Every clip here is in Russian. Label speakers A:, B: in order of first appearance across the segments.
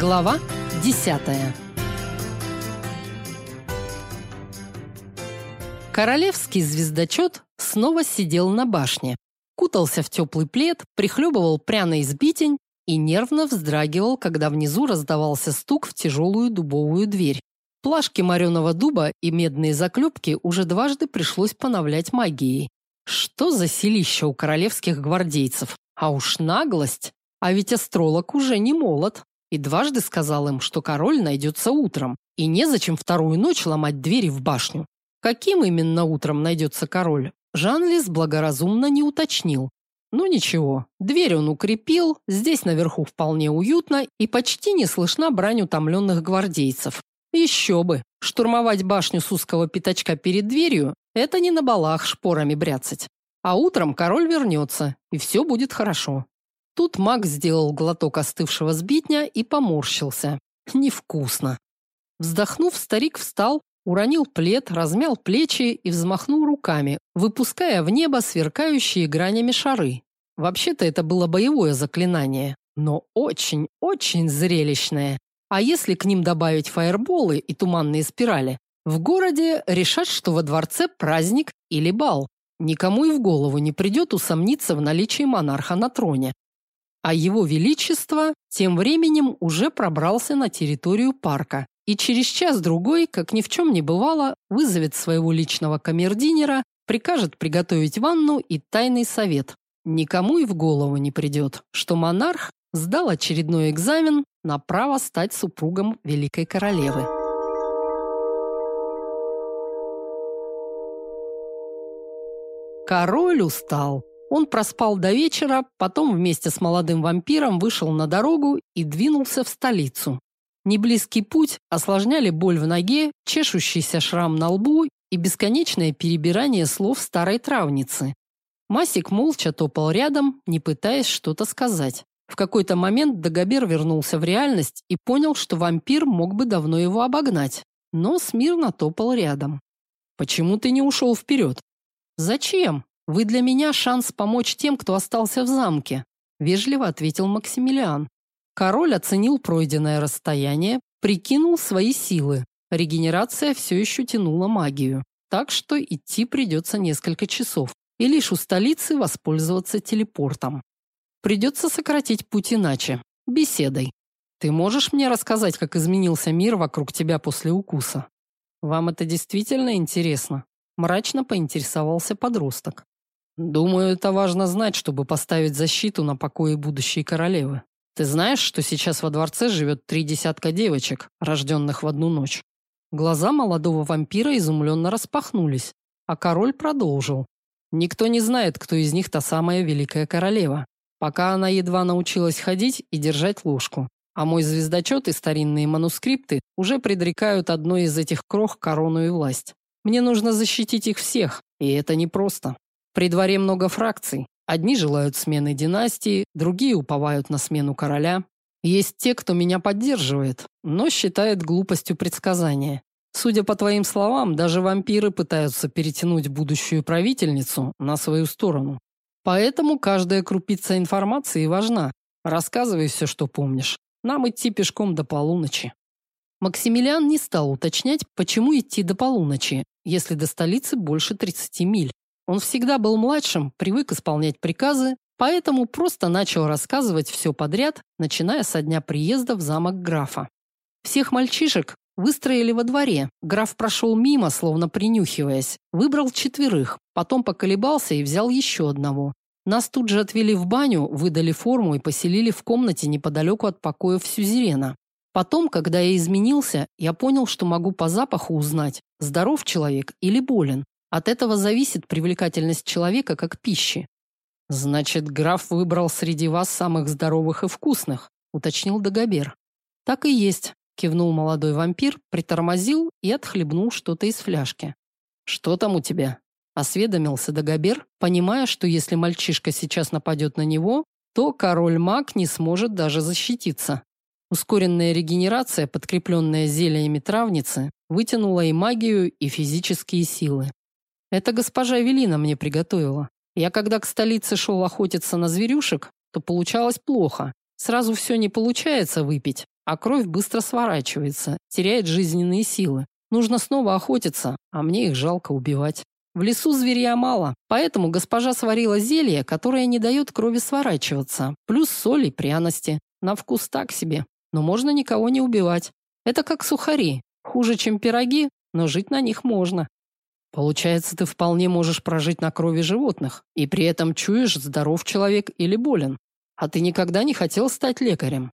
A: Глава 10. Королевский звездочет снова сидел на башне, кутался в теплый плед, прихлебывал пряный сбитень и нервно вздрагивал, когда внизу раздавался стук в тяжелую дубовую дверь. Плашки мореного дуба и медные заклепки уже дважды пришлось поновлять магией. Что за селище у королевских гвардейцев? А уж наглость! А ведь астролог уже не молод и дважды сказал им, что король найдется утром, и незачем вторую ночь ломать двери в башню. Каким именно утром найдется король, Жанлис благоразумно не уточнил. Ну ничего, дверь он укрепил, здесь наверху вполне уютно и почти не слышна брань утомленных гвардейцев. Еще бы, штурмовать башню с узкого пятачка перед дверью – это не на балах шпорами бряцать. А утром король вернется, и все будет хорошо. Тут Мак сделал глоток остывшего сбитня и поморщился. Невкусно. Вздохнув, старик встал, уронил плед, размял плечи и взмахнул руками, выпуская в небо сверкающие гранями шары. Вообще-то это было боевое заклинание, но очень-очень зрелищное. А если к ним добавить фаерболы и туманные спирали, в городе решат, что во дворце праздник или бал. Никому и в голову не придет усомниться в наличии монарха на троне а его величество тем временем уже пробрался на территорию парка и через час-другой, как ни в чем не бывало, вызовет своего личного камердинера, прикажет приготовить ванну и тайный совет. Никому и в голову не придет, что монарх сдал очередной экзамен на право стать супругом великой королевы. Король устал. Он проспал до вечера, потом вместе с молодым вампиром вышел на дорогу и двинулся в столицу. Неблизкий путь осложняли боль в ноге, чешущийся шрам на лбу и бесконечное перебирание слов старой травницы. Масик молча топал рядом, не пытаясь что-то сказать. В какой-то момент Дагобер вернулся в реальность и понял, что вампир мог бы давно его обогнать, но смирно топал рядом. «Почему ты не ушел вперед?» «Зачем?» Вы для меня шанс помочь тем, кто остался в замке, вежливо ответил Максимилиан. Король оценил пройденное расстояние, прикинул свои силы. Регенерация все еще тянула магию, так что идти придется несколько часов, и лишь у столицы воспользоваться телепортом. Придется сократить путь иначе, беседой. Ты можешь мне рассказать, как изменился мир вокруг тебя после укуса? Вам это действительно интересно? Мрачно поинтересовался подросток. Думаю, это важно знать, чтобы поставить защиту на покое будущей королевы. Ты знаешь, что сейчас во дворце живет три десятка девочек, рожденных в одну ночь? Глаза молодого вампира изумленно распахнулись, а король продолжил. Никто не знает, кто из них та самая великая королева, пока она едва научилась ходить и держать ложку. А мой звездочет и старинные манускрипты уже предрекают одной из этих крох корону и власть. Мне нужно защитить их всех, и это непросто. При дворе много фракций. Одни желают смены династии, другие уповают на смену короля. Есть те, кто меня поддерживает, но считает глупостью предсказания. Судя по твоим словам, даже вампиры пытаются перетянуть будущую правительницу на свою сторону. Поэтому каждая крупица информации важна. Рассказывай все, что помнишь. Нам идти пешком до полуночи. Максимилиан не стал уточнять, почему идти до полуночи, если до столицы больше 30 миль. Он всегда был младшим, привык исполнять приказы, поэтому просто начал рассказывать все подряд, начиная со дня приезда в замок графа. Всех мальчишек выстроили во дворе. Граф прошел мимо, словно принюхиваясь, выбрал четверых, потом поколебался и взял еще одного. Нас тут же отвели в баню, выдали форму и поселили в комнате неподалеку от покоев сюзерена. Потом, когда я изменился, я понял, что могу по запаху узнать, здоров человек или болен. От этого зависит привлекательность человека как пищи. Значит, граф выбрал среди вас самых здоровых и вкусных, уточнил Дагобер. Так и есть, кивнул молодой вампир, притормозил и отхлебнул что-то из фляжки. Что там у тебя? осведомился Дагобер, понимая, что если мальчишка сейчас нападет на него, то король-маг не сможет даже защититься. Ускоренная регенерация, подкрепленная зельями травницы, вытянула и магию, и физические силы. Это госпожа Велина мне приготовила. Я когда к столице шел охотиться на зверюшек, то получалось плохо. Сразу все не получается выпить, а кровь быстро сворачивается, теряет жизненные силы. Нужно снова охотиться, а мне их жалко убивать. В лесу зверя мало, поэтому госпожа сварила зелье, которое не дает крови сворачиваться, плюс соль и пряности. На вкус так себе, но можно никого не убивать. Это как сухари, хуже, чем пироги, но жить на них можно. Получается, ты вполне можешь прожить на крови животных и при этом чуешь, здоров человек или болен. А ты никогда не хотел стать лекарем?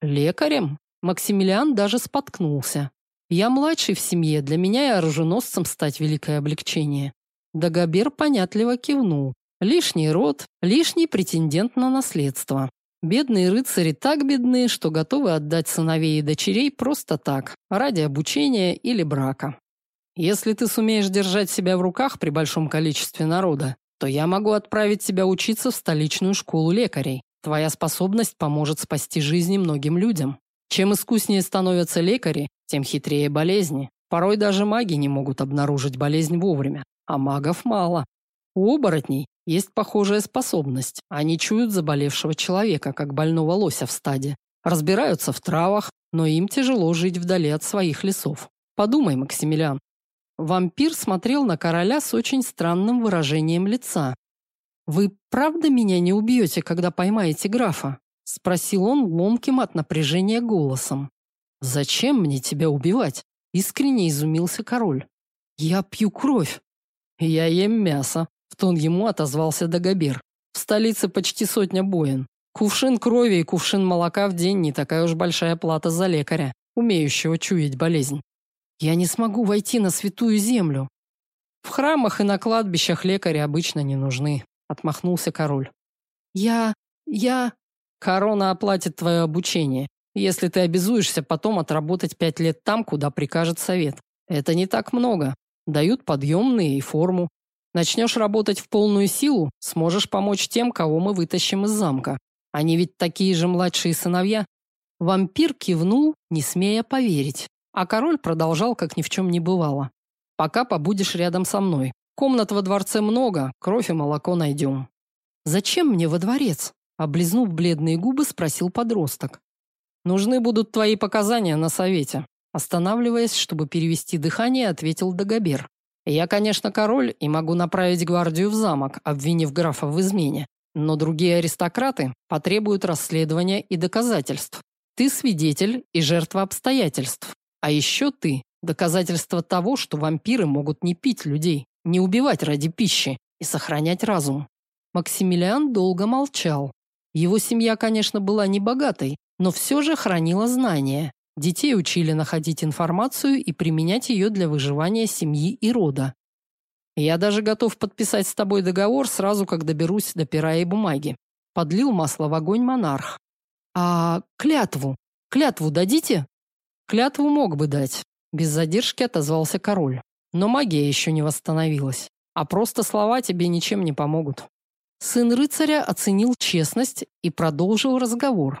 A: Лекарем? Максимилиан даже споткнулся. Я младший в семье, для меня и оруженосцем стать великое облегчение. Дагобер понятливо кивнул. Лишний род, лишний претендент на наследство. Бедные рыцари так бедны, что готовы отдать сыновей и дочерей просто так, ради обучения или брака. Если ты сумеешь держать себя в руках при большом количестве народа, то я могу отправить тебя учиться в столичную школу лекарей. Твоя способность поможет спасти жизни многим людям. Чем искуснее становятся лекари, тем хитрее болезни. Порой даже маги не могут обнаружить болезнь вовремя, а магов мало. У оборотней есть похожая способность. Они чуют заболевшего человека, как больного лося в стаде. Разбираются в травах, но им тяжело жить вдали от своих лесов. Подумай, Максимилиан. Вампир смотрел на короля с очень странным выражением лица. Вы правда меня не убьете, когда поймаете графа? спросил он ломким от напряжения голосом. Зачем мне тебя убивать? искренне изумился король. Я пью кровь. Я ем мясо, в тон ему отозвался Дагобер. В столице почти сотня боин. Кувшин крови и кувшин молока в день не такая уж большая плата за лекаря, умеющего чуять болезнь. Я не смогу войти на святую землю. В храмах и на кладбищах лекари обычно не нужны, отмахнулся король. Я я корона оплатит твое обучение, если ты обязуешься потом отработать пять лет там, куда прикажет совет. Это не так много. Дают подъемные и форму, Начнешь работать в полную силу, сможешь помочь тем, кого мы вытащим из замка. Они ведь такие же младшие сыновья. Вампир кивнул, не смея поверить, а король продолжал, как ни в чем не бывало. Пока побудешь рядом со мной. Комнат во дворце много, кровь и молоко найдем». Зачем мне во дворец? облизнув бледные губы, спросил подросток. Нужны будут твои показания на совете, останавливаясь, чтобы перевести дыхание, ответил Дагобер. Я, конечно, король и могу направить гвардию в замок, обвинив графа в измене, но другие аристократы потребуют расследования и доказательств. Ты свидетель и жертва обстоятельств. А еще ты доказательство того, что вампиры могут не пить людей, не убивать ради пищи и сохранять разум. Максимилиан долго молчал. Его семья, конечно, была не богатой, но все же хранила знания, Детей учили находить информацию и применять ее для выживания семьи и рода. Я даже готов подписать с тобой договор сразу, как доберусь до пера и бумаги. Подлил масло в огонь монарх. А клятву? Клятву дадите? Клятву мог бы дать. Без задержки отозвался король. Но магия еще не восстановилась. А просто слова тебе ничем не помогут. Сын рыцаря оценил честность и продолжил разговор.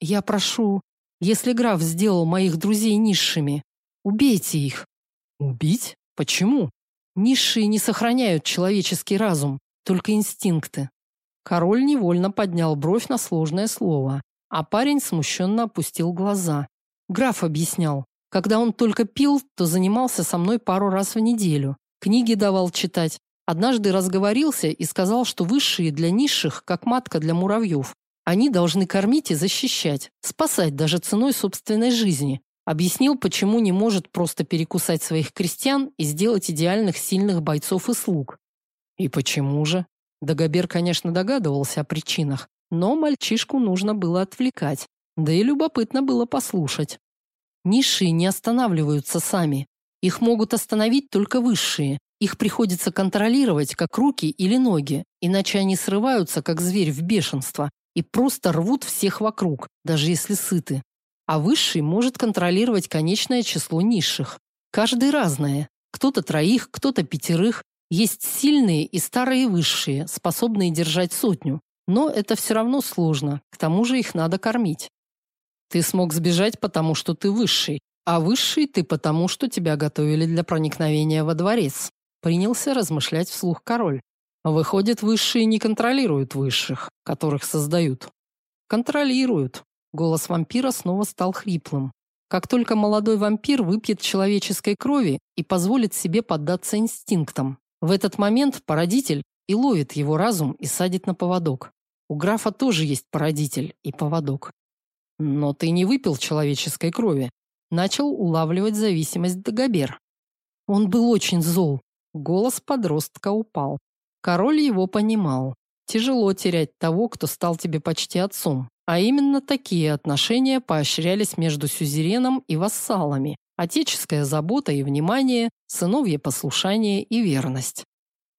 A: Я прошу если граф сделал моих друзей низшими, убейте их. Убить? Почему? Низшие не сохраняют человеческий разум, только инстинкты. Король невольно поднял бровь на сложное слово, а парень смущенно опустил глаза. Граф объяснял, когда он только пил, то занимался со мной пару раз в неделю, книги давал читать. Однажды разговорился и сказал, что высшие для низших, как матка для муравьев. Они должны кормить и защищать, спасать даже ценой собственной жизни. Объяснил, почему не может просто перекусать своих крестьян и сделать идеальных сильных бойцов и слуг. И почему же? Дагобер, конечно, догадывался о причинах, но мальчишку нужно было отвлекать. Да и любопытно было послушать. Низшие не останавливаются сами. Их могут остановить только высшие. Их приходится контролировать, как руки или ноги, иначе они срываются, как зверь в бешенство, и просто рвут всех вокруг, даже если сыты. А высший может контролировать конечное число низших. Каждый разное. Кто-то троих, кто-то пятерых. Есть сильные и старые высшие, способные держать сотню. Но это все равно сложно. К тому же их надо кормить. Ты смог сбежать, потому что ты высший, а высший ты потому, что тебя готовили для проникновения во дворец. Принялся размышлять вслух король. Выходит, высшие не контролируют высших, которых создают. Контролируют. Голос вампира снова стал хриплым. Как только молодой вампир выпьет человеческой крови и позволит себе поддаться инстинктам, в этот момент породитель и ловит его разум и садит на поводок. У графа тоже есть породитель и поводок. Но ты не выпил человеческой крови. Начал улавливать зависимость Дагобер. Он был очень зол. Голос подростка упал. Король его понимал. Тяжело терять того, кто стал тебе почти отцом. А именно такие отношения поощрялись между сюзереном и вассалами. Отеческая забота и внимание, сыновье послушание и верность.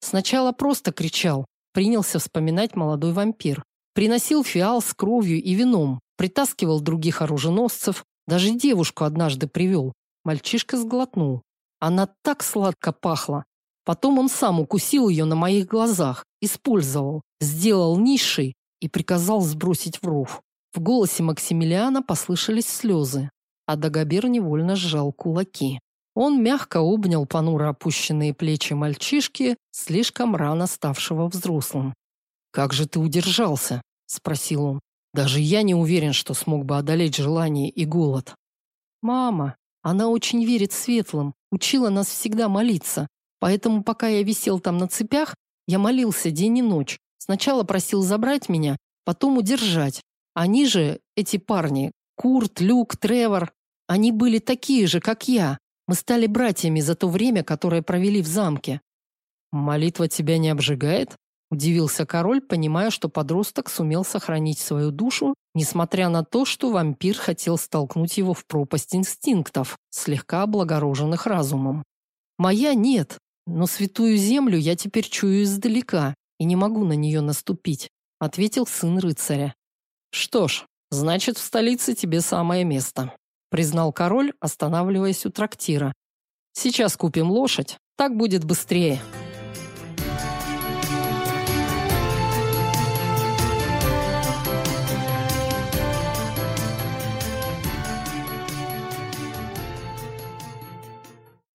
A: Сначала просто кричал, принялся вспоминать молодой вампир. Приносил фиал с кровью и вином, притаскивал других оруженосцев, даже девушку однажды привел. Мальчишка сглотнул. Она так сладко пахла. Потом он сам укусил ее на моих глазах, использовал, сделал низшей и приказал сбросить в ров. В голосе Максимилиана послышались слезы, а Дагобер невольно сжал кулаки. Он мягко обнял понуро опущенные плечи мальчишки, слишком рано ставшего взрослым. «Как же ты удержался?» – спросил он. «Даже я не уверен, что смог бы одолеть желание и голод». «Мама, она очень верит светлым, учила нас всегда молиться, поэтому пока я висел там на цепях, я молился день и ночь, Сначала просил забрать меня, потом удержать. Они же, эти парни, Курт, Люк, Тревор, они были такие же, как я. Мы стали братьями за то время, которое провели в замке. Молитва тебя не обжигает? Удивился король, понимая, что подросток сумел сохранить свою душу, несмотря на то, что вампир хотел столкнуть его в пропасть инстинктов, слегка облагороженных разумом. Моя нет, но святую землю я теперь чую издалека и не могу на нее наступить, ответил сын рыцаря. Что ж, значит, в столице тебе самое место, признал король, останавливаясь у трактира. Сейчас купим лошадь, так будет быстрее.